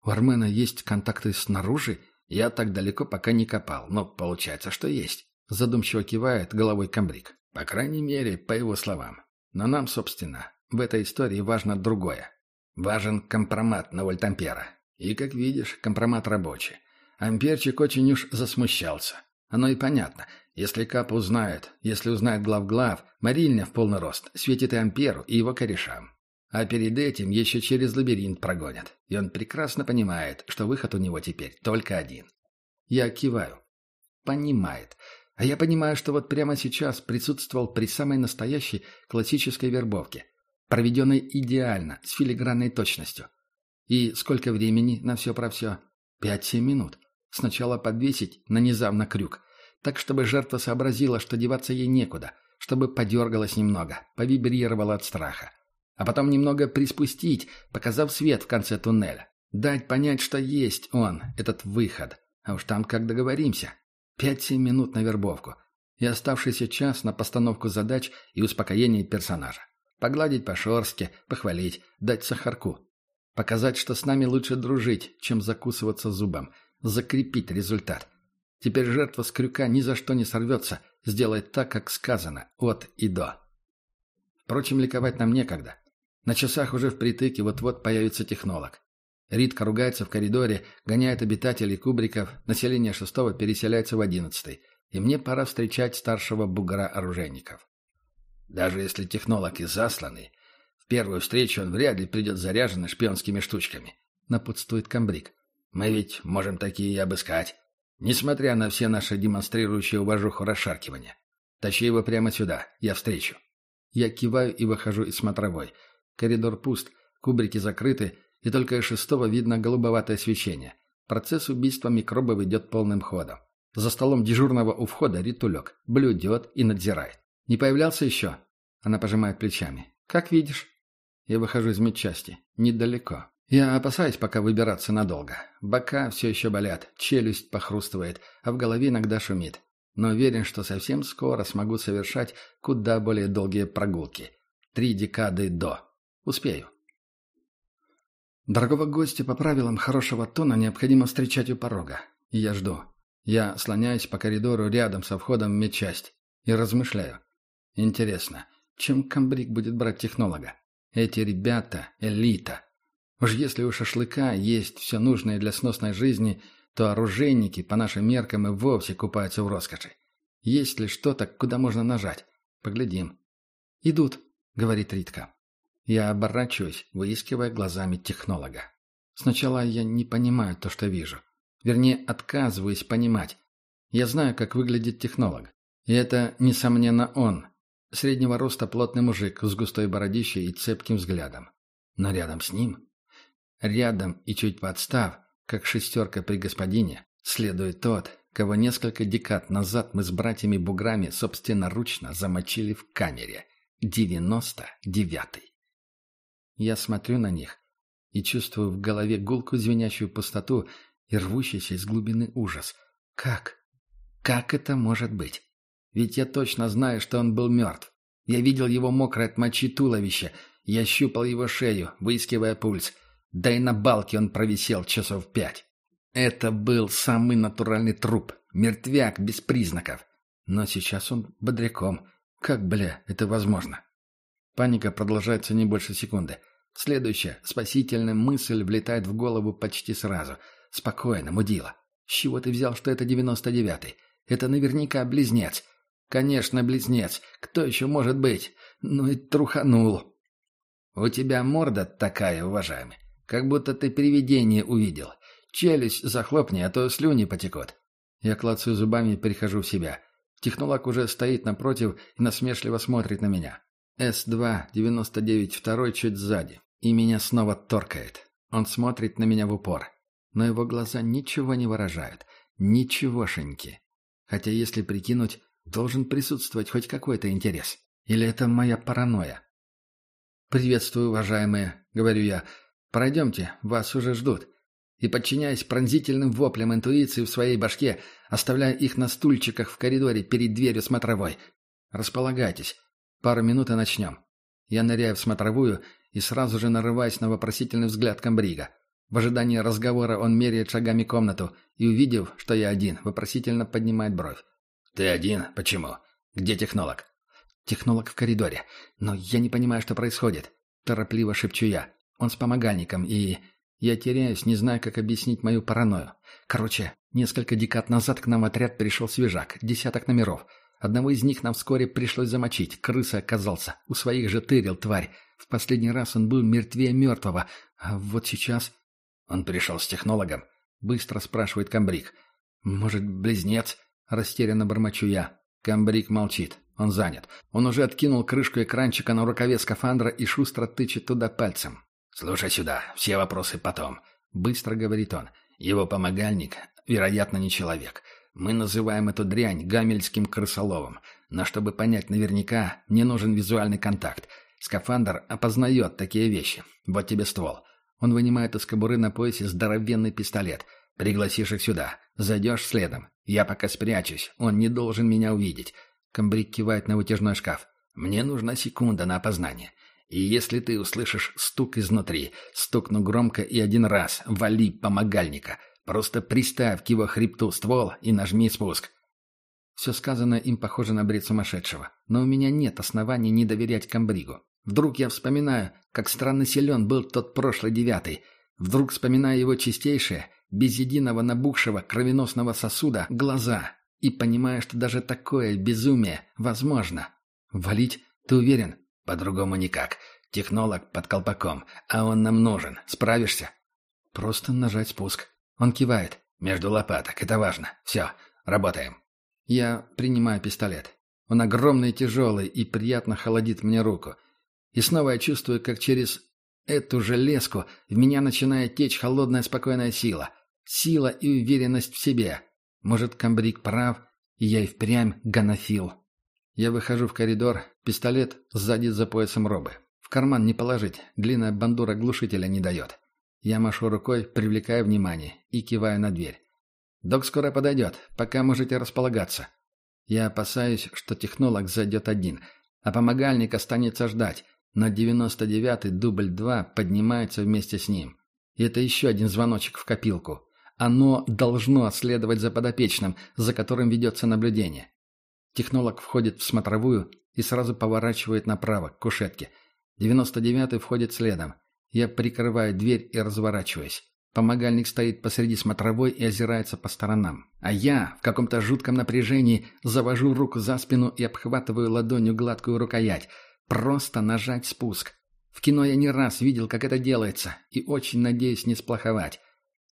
У Армена есть контакты снаружи? Я так далеко пока не копал, но получается, что есть. Задумчиво кивает головой комбриг. По крайней мере, по его словам. Но нам, собственно, в этой истории важно другое. Важен компромат на вольтампера. И, как видишь, компромат рабочий. Амперчик очень уж засмущался. Оно и понятно. Если Кап узнает, если узнает глав-глав, Марильня в полный рост светит и Амперу, и его корешам. А перед этим еще через лабиринт прогонят. И он прекрасно понимает, что выход у него теперь только один. Я киваю. Понимает. А я понимаю, что вот прямо сейчас присутствовал при самой настоящей классической вербовке, проведенной идеально, с филигранной точностью. И сколько времени на все про все? Пять-семь минут. Сначала подвесить, нанизав на крюк, так, чтобы жертва сообразила, что деваться ей некуда, чтобы подергалась немного, повибрировала от страха. А потом немного приспустить, показав свет в конце туннеля. Дать понять, что есть он, этот выход. А уж там как договоримся. Пять-семь минут на вербовку. И оставшийся час на постановку задач и успокоение персонажа. Погладить по шорстке, похвалить, дать сахарку. Показать, что с нами лучше дружить, чем закусываться зубом. Закрепить результат. Теперь жертва с крюка ни за что не сорвется, сделает так, как сказано, от и до. Впрочем, ликовать нам некогда. На часах уже впритык, и вот-вот появится технолог. Ритка ругается в коридоре, гоняет обитателей кубриков, население шестого переселяется в одиннадцатый. И мне пора встречать старшего бугра оружейников. Даже если технолог и засланный, первую встречу он вряд ли придет заряженный шпионскими штучками, напутствует комбриг. Мы ведь можем такие и обыскать, несмотря на все наши демонстрирующие уважуху расшаркивания. Тащи его прямо сюда, я встречу. Я киваю и выхожу из смотровой. Коридор пуст, кубрики закрыты, и только из шестого видно голубоватое свечение. Процесс убийства микробов идет полным ходом. За столом дежурного у входа ритулек. Блюдет и надзирает. «Не появлялся еще?» Она пожимает плечами. «Как видишь». Я выхожу из медчасти. Недалеко. Я опасаюсь пока выбираться надолго. Бока все еще болят, челюсть похрустывает, а в голове иногда шумит. Но уверен, что совсем скоро смогу совершать куда более долгие прогулки. Три декады до. Успею. Дорогого гостя по правилам хорошего тона необходимо встречать у порога. И я жду. Я слоняюсь по коридору рядом со входом в медчасть и размышляю. Интересно, чем комбриг будет брать технолога? Эти ребята – элита. Уж если у шашлыка есть все нужное для сносной жизни, то оружейники, по нашим меркам, и вовсе купаются в роскоши. Есть ли что-то, куда можно нажать? Поглядим. «Идут», — говорит Ритка. Я оборачиваюсь, выискивая глазами технолога. Сначала я не понимаю то, что вижу. Вернее, отказываюсь понимать. Я знаю, как выглядит технолог. И это, несомненно, он. Среднего роста плотный мужик с густой бородищей и цепким взглядом. Но рядом с ним, рядом и чуть подстав, как шестерка при господине, следует тот, кого несколько декад назад мы с братьями-буграми собственноручно замочили в камере. Девяносто девятый. Я смотрю на них и чувствую в голове гулкую звенящую пустоту и рвущийся из глубины ужас. Как? Как это может быть? Ведь я точно знаю, что он был мертв. Я видел его мокрое от мочи туловище. Я щупал его шею, выискивая пульс. Да и на балке он провисел часов пять. Это был самый натуральный труп. Мертвяк без признаков. Но сейчас он бодряком. Как, бля, это возможно? Паника продолжается не больше секунды. Следующая, спасительная мысль влетает в голову почти сразу. Спокойно, мудила. С чего ты взял, что это девяносто девятый? Это наверняка близнец. Конечно, близнец. Кто еще может быть? Ну и труханул. У тебя морда такая, уважаемый. Как будто ты привидение увидел. Челюсть захлопни, а то слюни потекут. Я клацаю зубами и перехожу в себя. Технолог уже стоит напротив и насмешливо смотрит на меня. С-2, 99, второй чуть сзади. И меня снова торкает. Он смотрит на меня в упор. Но его глаза ничего не выражают. Ничегошеньки. Хотя, если прикинуть, должен присутствовать хоть какой-то интерес. Или это моя паранойя? «Приветствую, уважаемые», — говорю я. «Пройдемте, вас уже ждут». И, подчиняясь пронзительным воплям интуиции в своей башке, оставляя их на стульчиках в коридоре перед дверью смотровой. «Располагайтесь. Пару минут и начнем». Я ныряю в смотровую и сразу же нарываюсь на вопросительный взгляд комбрига. В ожидании разговора он меряет шагами комнату и, увидев, что я один, вопросительно поднимает бровь. «Ты один? Почему? Где технолог?» «Технолог в коридоре. Но я не понимаю, что происходит». Торопливо шепчу я. Он с помогальником, и... Я теряюсь, не знаю, как объяснить мою паранойю. Короче, несколько декад назад к нам в отряд пришел свежак, десяток номеров. Одного из них нам вскоре пришлось замочить. Крыса оказался. У своих же тырил, тварь. В последний раз он был мертвее мертвого. А вот сейчас... Он пришел с технологом. Быстро спрашивает комбриг. «Может, близнец?» Растерянно бормочу я. Камбрик молчит. Он занят. Он уже откинул крышку экранчика на рукаве скафандра и шустро тычет туда пальцем. «Слушай сюда, все вопросы потом», — быстро говорит он. «Его помогальник, вероятно, не человек. Мы называем эту дрянь гамельским крысоловом. Но чтобы понять наверняка, не нужен визуальный контакт. Скафандр опознает такие вещи. Вот тебе ствол». Он вынимает из кобуры на поясе здоровенный пистолет. «Пригласишь их сюда. Зайдешь следом. Я пока спрячусь. Он не должен меня увидеть». Камбрик кивает на вытяжной шкаф. «Мне нужна секунда на опознание. И если ты услышишь стук изнутри, стукну громко и один раз, вали помогальника. Просто приставь к его хребту ствол и нажми спуск. Все сказанное им похоже на бред сумасшедшего. Но у меня нет оснований не доверять комбригу. Вдруг я вспоминаю, как странно силен был тот прошлый девятый. Вдруг вспоминаю его чистейшие, без единого набухшего кровеносного сосуда, глаза. И понимаю, что даже такое безумие возможно. «Валить? Ты уверен?» По-другому никак. Технолог под колпаком, а он нам нужен. Справишься? Просто нажать спуск. Он кивает. Между лопаток. Это важно. Все, работаем. Я принимаю пистолет. Он огромный и тяжелый и приятно холодит мне руку. И снова я чувствую, как через эту железку в меня начинает течь холодная спокойная сила. Сила и уверенность в себе. Может, комбриг прав, и я и впрямь гонофил. Я выхожу в коридор, пистолет сзади за поясом робы. В карман не положить, длинная бандура глушителя не дает. Я машу рукой, привлекая внимание, и киваю на дверь. «Док скоро подойдет, пока можете располагаться». Я опасаюсь, что технолог зайдет один, а помогальник останется ждать, но 99-й дубль 2 поднимается вместе с ним. И это еще один звоночек в копилку. Оно должно следовать за подопечным, за которым ведется наблюдение. Технолог входит в смотровую и сразу поворачивает направо, к кушетке. 99-й входит следом. Я прикрываю дверь и разворачиваюсь. Помогальник стоит посреди смотровой и озирается по сторонам. А я, в каком-то жутком напряжении, завожу руку за спину и обхватываю ладонью гладкую рукоять. Просто нажать спуск. В кино я не раз видел, как это делается, и очень надеюсь не сплоховать.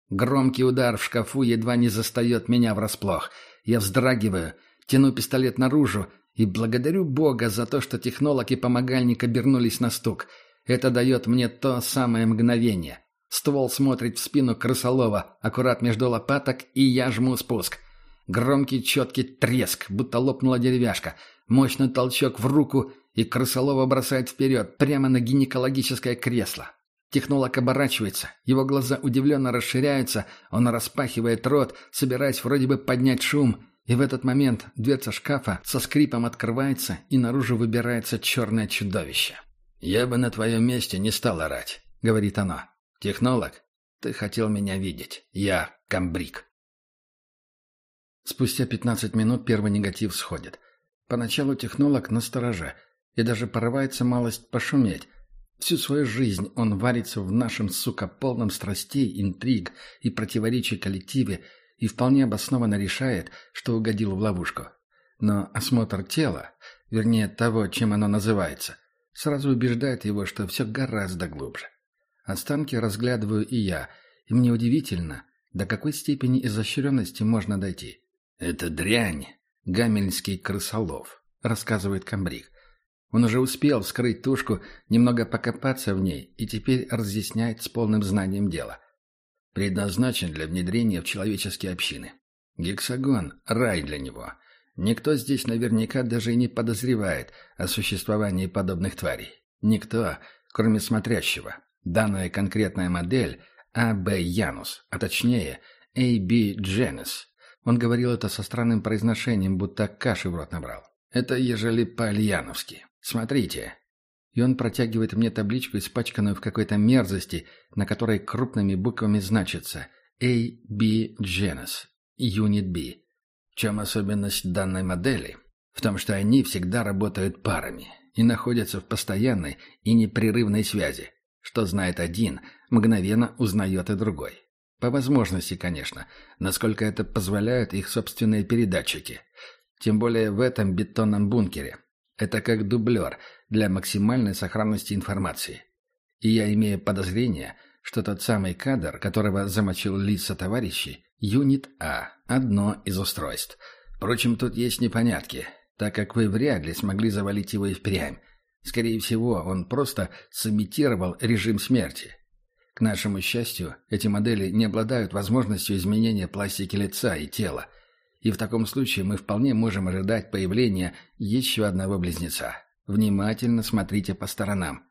Громкий удар в шкафу едва не застает меня врасплох. Я вздрагиваю, тяну пистолет наружу и благодарю Бога за то, что технолог и помогальник обернулись на стук. Это дает мне то самое мгновение. Ствол смотрит в спину крысолова, аккурат между лопаток, и я жму спуск. Громкий четкий треск, будто лопнула деревяшка. Мощный толчок в руку, и крысолова бросает вперед, прямо на гинекологическое кресло. Технолог оборачивается, его глаза удивленно расширяются, он распахивает рот, собираясь вроде бы поднять шум, и в этот момент дверца шкафа со скрипом открывается, и наружу выбирается черное чудовище. «Я бы на твоем месте не стал орать», — говорит оно. «Технолог, ты хотел меня видеть. Я комбриг». Спустя 15 минут первый негатив сходит. Поначалу технолог настороже и даже порывается малость пошуметь. Всю свою жизнь он варится в нашем, сука, полном страстей, интриг и противоречий коллективе и вполне обоснованно решает, что угодил в ловушку. Но осмотр тела, вернее того, чем оно называется, сразу убеждает его, что все гораздо глубже. Останки разглядываю и я, и мне удивительно, до какой степени изощренности можно дойти. «Это дрянь, гамельнский крысолов», — рассказывает комбриг. Он уже успел вскрыть тушку, немного покопаться в ней и теперь разъясняет с полным знанием дела. Предназначен для внедрения в человеческие общины. Гексагон — рай для него. Никто здесь наверняка даже и не подозревает о существовании подобных тварей. Никто, кроме смотрящего. Данная конкретная модель — АБ Янус, а точнее AB Genus. Он говорил это со странным произношением, будто каши в рот набрал. Это ежели по-альяновски. Смотрите. И он протягивает мне табличку, испачканную в какой-то мерзости, на которой крупными буквами значится AB Genus, Unit B. В чем особенность данной модели? В том, что они всегда работают парами и находятся в постоянной и непрерывной связи. Что знает один, мгновенно узнает и другой. По возможности, конечно, насколько это позволяют их собственные передатчики. Тем более в этом бетонном бункере. Это как дублер для максимальной сохранности информации. И я имею подозрение, что тот самый кадр, которого замочил лица товарищей, юнит А, одно из устройств. Впрочем, тут есть непонятки, так как вы вряд ли смогли завалить его и впрямь. Скорее всего, он просто сымитировал режим смерти. К нашему счастью, эти модели не обладают возможностью изменения пластики лица и тела, и в таком случае мы вполне можем ожидать появления еще одного близнеца. Внимательно смотрите по сторонам.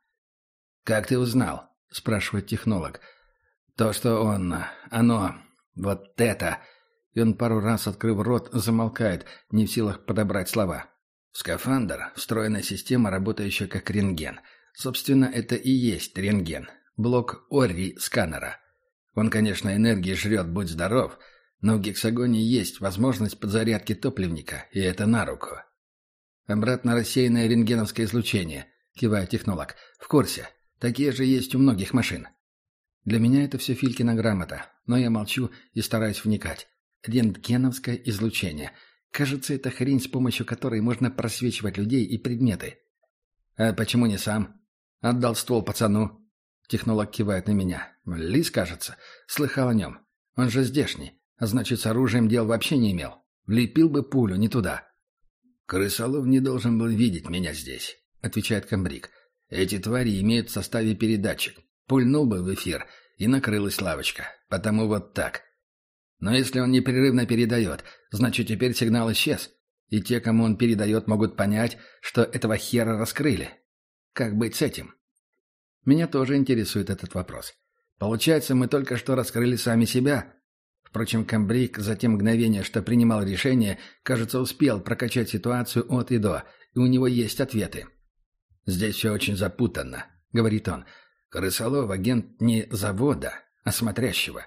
«Как ты узнал?» – спрашивает технолог. «То, что он... оно... вот это...» И он пару раз, открыв рот, замолкает, не в силах подобрать слова. Скафандр – встроенная система, работающая как рентген. Собственно, это и есть рентген. Блок Орри сканера. Он, конечно, энергии жрет, будь здоров, но в гексагоне есть возможность подзарядки топливника, и это на руку. Обратно рассеянное рентгеновское излучение, кивает технолог. В курсе. Такие же есть у многих машин. Для меня это все Филькина грамота, но я молчу и стараюсь вникать. Рентгеновское излучение – Кажется, это хрень, с помощью которой можно просвечивать людей и предметы. А почему не сам? Отдал ствол пацану. Технолог кивает на меня. Лис, кажется. Слыхал о нем. Он же здешний. Значит, с оружием дел вообще не имел. Влепил бы пулю не туда. «Крысолов не должен был видеть меня здесь», — отвечает комбриг. «Эти твари имеют в составе передатчик. Пульнул бы в эфир, и накрылась лавочка. Потому вот так. Но если он непрерывно передает, значит теперь сигнал исчез. И те, кому он передает, могут понять, что этого хера раскрыли. Как быть с этим? Меня тоже интересует этот вопрос. Получается, мы только что раскрыли сами себя. Впрочем, Камбрик за те мгновения, что принимал решение, кажется, успел прокачать ситуацию от и до, и у него есть ответы. «Здесь все очень запутанно», — говорит он. «Крысолов — агент не завода, а смотрящего.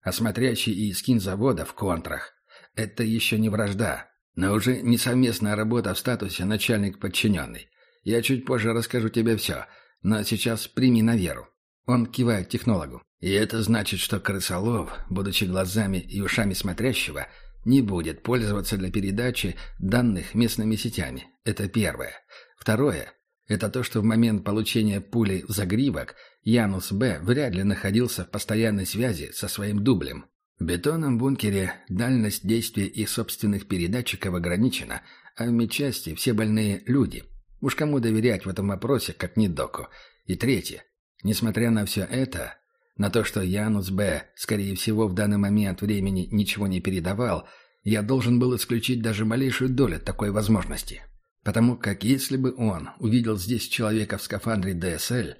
А смотрящий и скин завода в контрах. Это еще не вражда, но уже не совместная работа в статусе начальник-подчиненный. Я чуть позже расскажу тебе все, но сейчас прими на веру. Он кивает технологу. И это значит, что крысолов, будучи глазами и ушами смотрящего, не будет пользоваться для передачи данных местными сетями. Это первое. Второе – это то, что в момент получения пули в загривок Янус Б. вряд ли находился в постоянной связи со своим дублем. В бетонном бункере дальность действия их собственных передатчиков ограничена, а в медчасти все больные люди. Уж кому доверять в этом вопросе, как не доку. И третье. Несмотря на все это, на то, что Янус Б., скорее всего, в данный момент времени ничего не передавал, я должен был исключить даже малейшую долю такой возможности. Потому как если бы он увидел здесь человека в скафандре ДСЛ,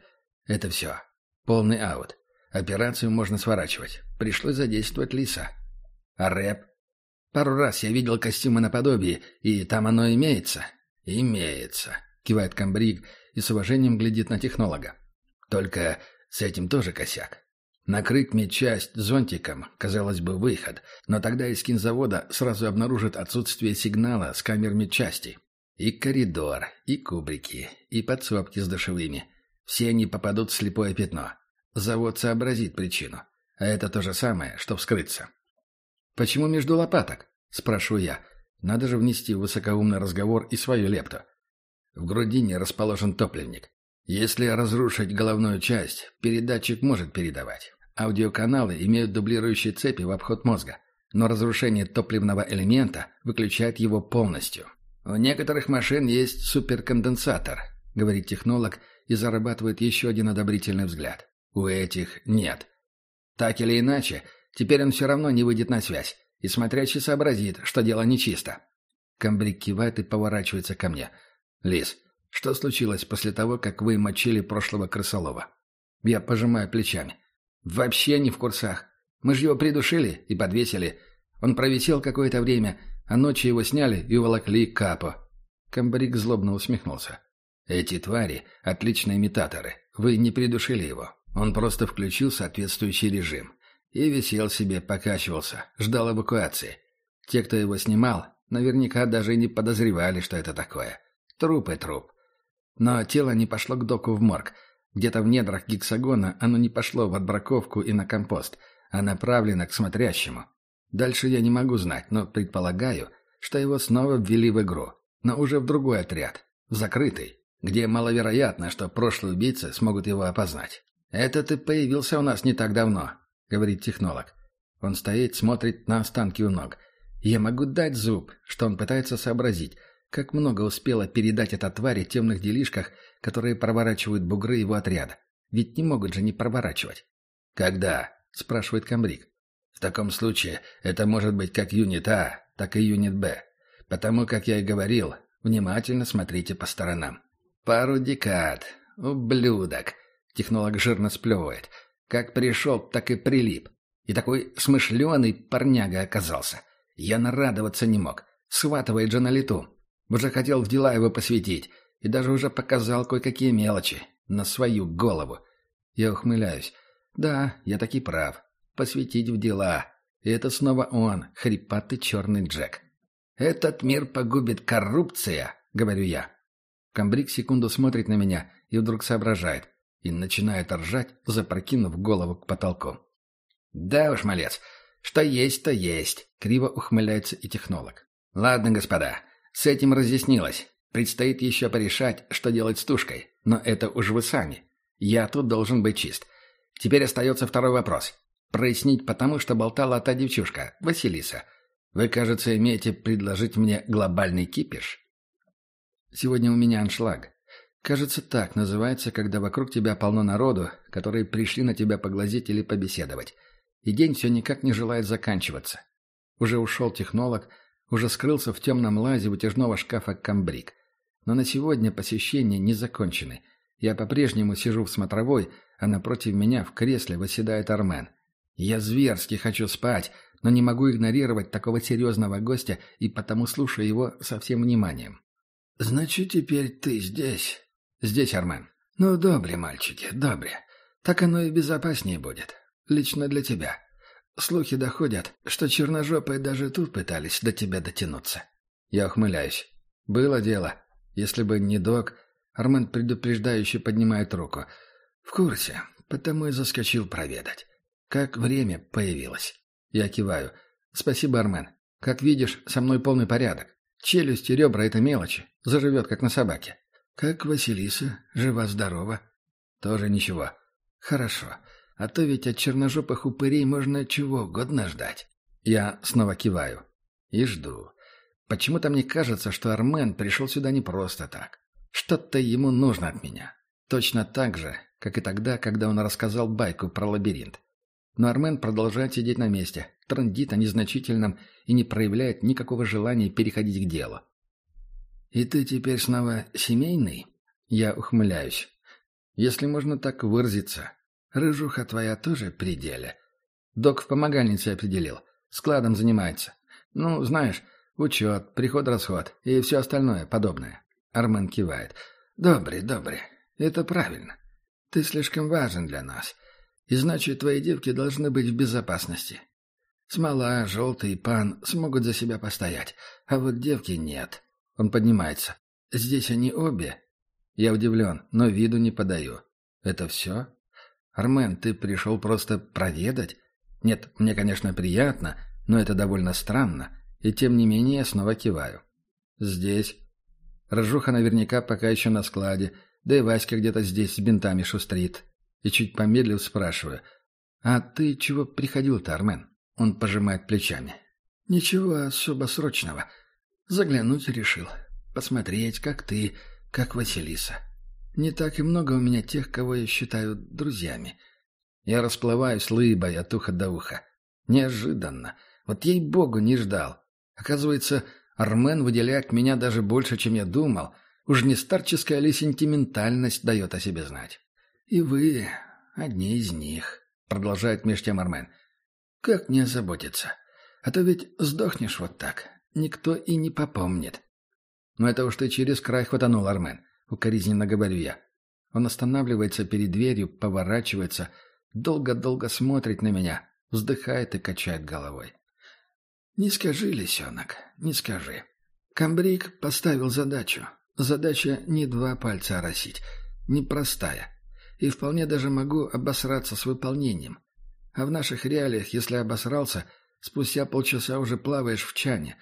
это все. Полный аут. Операцию можно сворачивать. Пришлось задействовать Лиса. А рэп? Пару раз я видел костюмы наподобие, и там оно имеется. Имеется, кивает комбриг и с уважением глядит на технолога. Только с этим тоже косяк. Накрыть медчасть зонтиком, казалось бы, выход, но тогда из кинзавода сразу обнаружит отсутствие сигнала с камер медчасти. И коридор, и кубрики, и подсобки с душевыми. Все они попадут в слепое пятно. Завод сообразит причину. А это то же самое, что вскрыться. «Почему между лопаток?» – спрашиваю я. Надо же внести в высокоумный разговор и свою лепту. В грудине расположен топливник. Если разрушить головную часть, передатчик может передавать. Аудиоканалы имеют дублирующие цепи в обход мозга, но разрушение топливного элемента выключает его полностью. «У некоторых машин есть суперконденсатор», — говорит технолог и зарабатывает еще один одобрительный взгляд. «У этих нет. Так или иначе, теперь он все равно не выйдет на связь, и смотрящий сообразит, что дело нечисто». Камбрик кивает и поворачивается ко мне. «Лис, что случилось после того, как вы мочили прошлого крысолова? Я пожимаю плечами. Вообще не в курсах. Мы же его придушили и подвесили. Он провисел какое-то время, а ночью его сняли и уволокли капо. Камбрик злобно усмехнулся. Эти твари — отличные имитаторы. Вы не придушили его. Он просто включил соответствующий режим. И висел себе, покачивался, ждал эвакуации. Те, кто его снимал, наверняка даже не подозревали, что это такое. Труп и труп. Но тело не пошло к доку в морг. Где-то в недрах гексагона оно не пошло в отбраковку и на компост, а направлено к смотрящему. Дальше я не могу знать, но предполагаю, что его снова ввели в игру, но уже в другой отряд, в закрытый, где маловероятно, что прошлые убийцы смогут его опознать. «Этот и появился у нас не так давно», — говорит технолог. Он стоит, смотрит на останки у ног. Я могу дать зуб, что он пытается сообразить, как много успела передать эта тварь в темных делишках, которые проворачивают бугры его отряда. Ведь не могут же не проворачивать. «Когда?» — спрашивает комбриг. «В таком случае это может быть как юнит А, так и юнит Б. Потому, как я и говорил, внимательно смотрите по сторонам». «Пару декад. Ублюдок!» — технолог жирно сплевывает. «Как пришел, так и прилип. И такой смышленый парняга оказался. Я нарадоваться не мог. Схватывает же на лету. Уже хотел в дела его посвятить, и даже уже показал кое-какие мелочи. На свою голову. Я ухмыляюсь. Да, я таки прав. Посвятить в дела. И это снова он, хрипатый черный Джек. «Этот мир погубит коррупция», — говорю я. Камбрик секунду смотрит на меня и вдруг соображает. И начинает ржать, запрокинув голову к потолку. «Да уж, малец, что есть, то есть», — криво ухмыляется и технолог. «Ладно, господа, с этим разъяснилось. Предстоит еще порешать, что делать с тушкой. Но это уж вы сами. Я тут должен быть чист. Теперь остается второй вопрос. Прояснить потому, что болтала та девчушка, Василиса. Вы, кажется, имеете предложить мне глобальный кипиш? Сегодня у меня аншлаг. Кажется, так называется, когда вокруг тебя полно народу, которые пришли на тебя поглазеть или побеседовать. И день все никак не желает заканчиваться. Уже ушел технолог, уже скрылся в темном лазе вытяжного шкафа камбрик. Но на сегодня посещения не закончены, Я по-прежнему сижу в смотровой, а напротив меня в кресле восседает Армен. Я зверски хочу спать, но не могу игнорировать такого серьезного гостя и потому слушаю его со всем вниманием. «Значит, теперь ты здесь?» «Здесь, Армен». «Ну, добре, мальчики, добре. Так оно и безопаснее будет. Лично для тебя. Слухи доходят, что черножопые даже тут пытались до тебя дотянуться». Я ухмыляюсь. «Было дело. Если бы не док...» Армен предупреждающе поднимает руку. «В курсе, потому и заскочил проведать. Как время появилось». Я киваю. «Спасибо, Армен. Как видишь, со мной полный порядок. Челюсть и ребра — это мелочи. Заживет, как на собаке». «Как Василиса? Жива-здорова?» «Тоже ничего». «Хорошо. А то ведь от черножопых упырей можно чего угодно ждать». Я снова киваю. И жду. Почему-то мне кажется, что Армен пришел сюда не просто так. Что-то ему нужно от меня. Точно так же, как и тогда, когда он рассказал байку про лабиринт. Но Армен продолжает сидеть на месте, трындит о незначительном и не проявляет никакого желания переходить к делу. «И ты теперь снова семейный?» Я ухмыляюсь. «Если можно так выразиться. Рыжуха твоя тоже при деле?» Док в помогальнице определил. Складом занимается. Ну, знаешь, учет, приход-расход и все остальное подобное. Армен кивает. «Добре, добре. Это правильно. Ты слишком важен для нас. И значит, твои девки должны быть в безопасности. Смола, желтый пан смогут за себя постоять, а вот девки нет. Он поднимается. Здесь они обе. Я удивлен, но виду не подаю. Это все? Армен, ты пришел просто проведать? Нет, мне, конечно, приятно, но это довольно странно. И тем не менее я снова киваю. Здесь. Рожуха наверняка пока еще на складе, да и Васька где-то здесь с бинтами шустрит. И чуть помедлив спрашиваю. «А ты чего приходил-то, Армен?» Он пожимает плечами. «Ничего особо срочного. Заглянуть решил. Посмотреть, как ты, как Василиса. Не так и много у меня тех, кого я считаю друзьями. Я расплываюсь лыбой от уха до уха. Неожиданно. Вот ей-богу не ждал. Оказывается, Армен выделяет меня даже больше, чем я думал. Уж не старческая ли сентиментальность дает о себе знать. «И вы одни из них», — продолжает меж тем Армен. «Как не озаботиться? А то ведь сдохнешь вот так. Никто и не попомнит». «Но это уж ты через край хватанул, Армен», — укоризненно говорю я. Он останавливается перед дверью, поворачивается, долго-долго смотрит на меня, вздыхает и качает головой. «Не скажи, лисенок, не скажи. Камбрик поставил задачу. Задача не два пальца оросить. Непростая и вполне даже могу обосраться с выполнением. А в наших реалиях, если обосрался, спустя полчаса уже плаваешь в чане.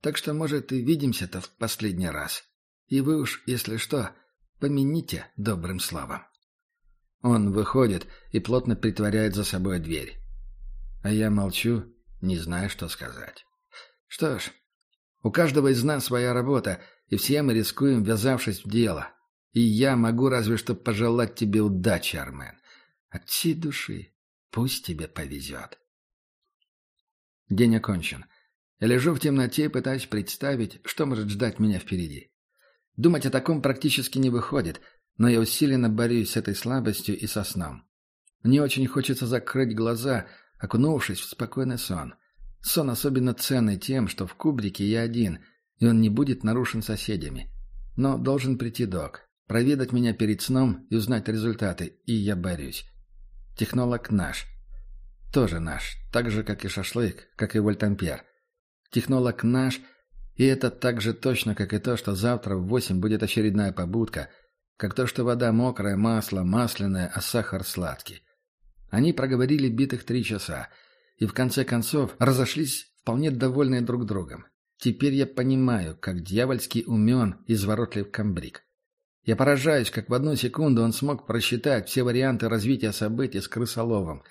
Так что, может, и видимся-то в последний раз. И вы уж, если что, помяните добрым словом. Он выходит и плотно притворяет за собой дверь. А я молчу, не знаю, что сказать. Что ж, у каждого из нас своя работа, и все мы рискуем, ввязавшись в дело. И я могу разве что пожелать тебе удачи, Армен. От всей души. Пусть тебе повезет. День окончен. Я лежу в темноте и пытаюсь представить, что может ждать меня впереди. Думать о таком практически не выходит, но я усиленно борюсь с этой слабостью и со сном. Мне очень хочется закрыть глаза, окунувшись в спокойный сон. Сон особенно ценный тем, что в кубрике я один, и он не будет нарушен соседями. Но должен прийти док проведать меня перед сном и узнать результаты, и я борюсь. Технолог наш. Тоже наш, так же, как и шашлык, как и вольтампер. Технолог наш, и это так же точно, как и то, что завтра в восемь будет очередная побудка, как то, что вода мокрая, масло масляное, а сахар сладкий. Они проговорили битых три часа, и в конце концов разошлись вполне довольные друг другом. Теперь я понимаю, как дьявольски умен и изворотлив комбриг. Я поражаюсь, как в одну секунду он смог просчитать все варианты развития событий с крысоловом.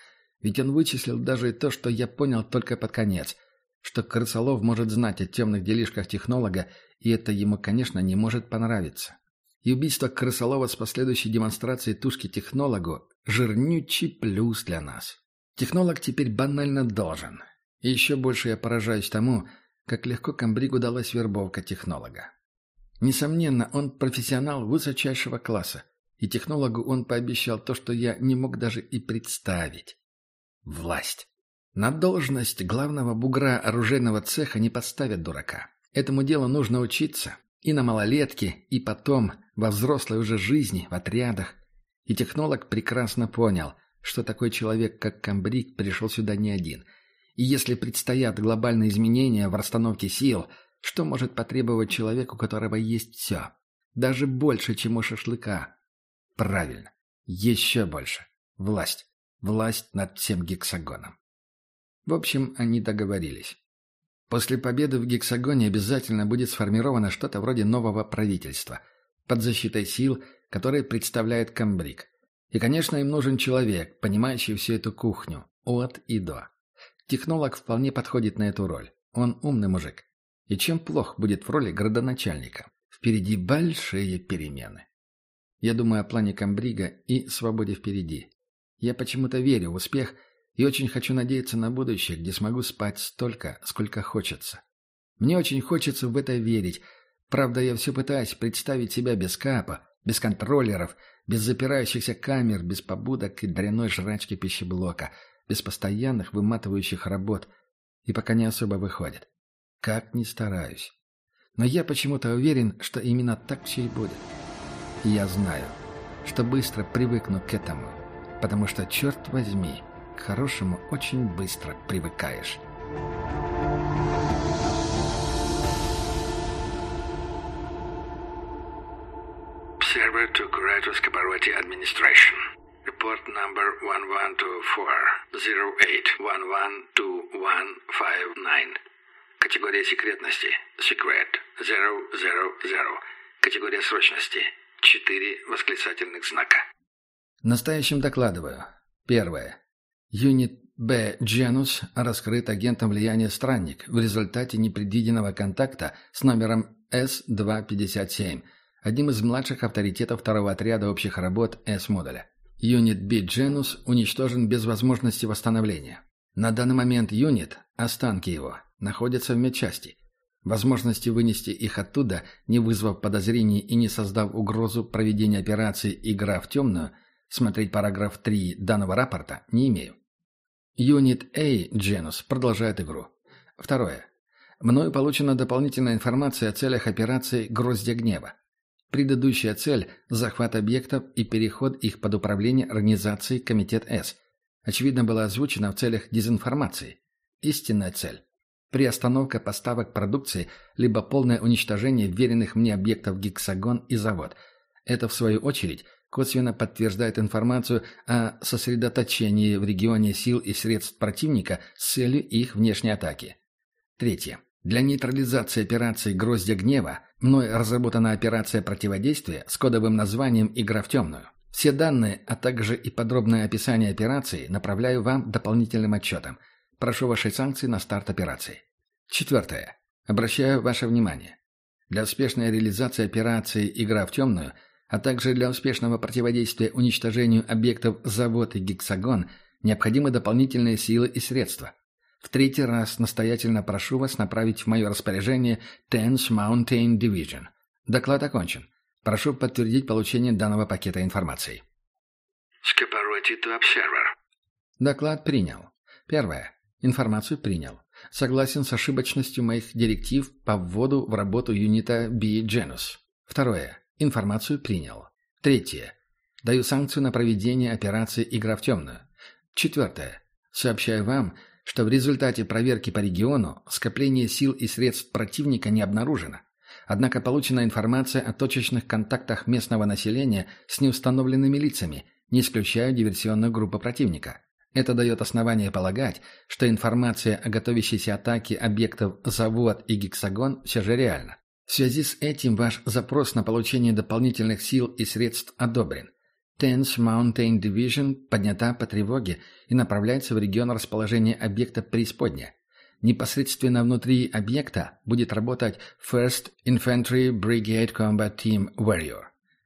Ведь он вычислил даже и то, что я понял только под конец, что крысолов может знать о темных делишках технолога, и это ему, конечно, не может понравиться. И убийство крысолова с последующей демонстрацией тушки технологу – жирнючий плюс для нас. Технолог теперь банально должен. И еще больше я поражаюсь тому, как легко комбригу удалась вербовка технолога. Несомненно, он профессионал высочайшего класса. И технологу он пообещал то, что я не мог даже и представить. Власть. На должность главного бугра оружейного цеха не поставят дурака. Этому делу нужно учиться. И на малолетке, и потом, во взрослой уже жизни, в отрядах. И технолог прекрасно понял, что такой человек, как Камбрик, пришел сюда не один. И если предстоят глобальные изменения в расстановке сил, что может потребовать человеку, у которого есть все? Даже больше, чем у шашлыка. Правильно. Еще больше. Власть. Власть над всем гексагоном. В общем, они договорились. После победы в гексагоне обязательно будет сформировано что-то вроде нового правительства, под защитой сил, которые представляет Камбрик. И, конечно, им нужен человек, понимающий всю эту кухню, от и до. Технолог вполне подходит на эту роль. Он умный мужик. И чем плох будет в роли градоначальника? Впереди большие перемены. Я думаю о плане Камбрига и свободе впереди. Я почему-то верю в успех и очень хочу надеяться на будущее, где смогу спать столько, сколько хочется. Мне очень хочется в это верить. Правда, я все пытаюсь представить себя без капа, без контроллеров, без запирающихся камер, без побудок и дряной жрачки пищеблока, без постоянных выматывающих работ. И пока не особо выходит. Как ни стараюсь. Но я почему-то уверен, что именно так все и будет. И я знаю, что быстро привыкну к этому потому что, черт возьми, к хорошему очень быстро привыкаешь. Observer to Curator Scaparotti Administration. Report number 1124-08-112159. Категория секретности. Secret. 000. Категория срочности. Четыре восклицательных знака. Настоящим докладываю. Первое. Юнит Б. Дженус раскрыт агентом влияния «Странник» в результате непредвиденного контакта с номером С-257, одним из младших авторитетов второго отряда общих работ С-модуля. Юнит Б. Дженус уничтожен без возможности восстановления. На данный момент юнит, останки его, находятся в медчасти. Возможности вынести их оттуда, не вызвав подозрений и не создав угрозу проведения операции «Игра в темную», Смотреть параграф 3 данного рапорта не имею. Юнит A Genus продолжает игру. Второе. Мною получена дополнительная информация о целях операции «Гроздья гнева». Предыдущая цель – захват объектов и переход их под управление организации Комитет С. Очевидно, была озвучена в целях дезинформации. Истинная цель – приостановка поставок продукции либо полное уничтожение веренных мне объектов «Гексагон» и завод. Это, в свою очередь – косвенно подтверждает информацию о сосредоточении в регионе сил и средств противника с целью их внешней атаки. Третье. Для нейтрализации операции «Гроздья гнева» мной разработана операция противодействия с кодовым названием «Игра в темную». Все данные, а также и подробное описание операции направляю вам дополнительным отчетом. Прошу вашей санкции на старт операции. Четвертое. Обращаю ваше внимание. Для успешной реализации операции «Игра в темную» а также для успешного противодействия уничтожению объектов завод и гексагон необходимы дополнительные силы и средства. В третий раз настоятельно прошу вас направить в мое распоряжение Tense Mountain Division. Доклад окончен. Прошу подтвердить получение данного пакета информации. Scaparrotti to Observer. Доклад принял. Первое. Информацию принял. Согласен с ошибочностью моих директив по вводу в работу юнита B Genus. Второе. Информацию принял. Третье. Даю санкцию на проведение операции «Игра в темную». Четвертое. Сообщаю вам, что в результате проверки по региону скопление сил и средств противника не обнаружено. Однако получена информация о точечных контактах местного населения с неустановленными лицами, не исключая диверсионную группу противника. Это дает основание полагать, что информация о готовящейся атаке объектов «Завод» и «Гексагон» все же реальна. В связи с этим ваш запрос на получение дополнительных сил и средств одобрен. Tense Mountain Division поднята по тревоге и направляется в регион расположения объекта преисподня. Непосредственно внутри объекта будет работать First Infantry Brigade Combat Team Warrior.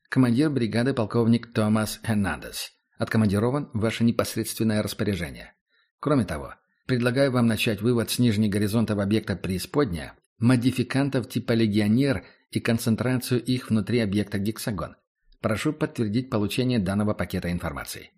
Командир бригады полковник Томас Хернандес. Откомандирован ваше непосредственное распоряжение. Кроме того, предлагаю вам начать вывод с нижних горизонтов объекта преисподня модификантов типа легионер и концентрацию их внутри объекта гексагон. Прошу подтвердить получение данного пакета информации.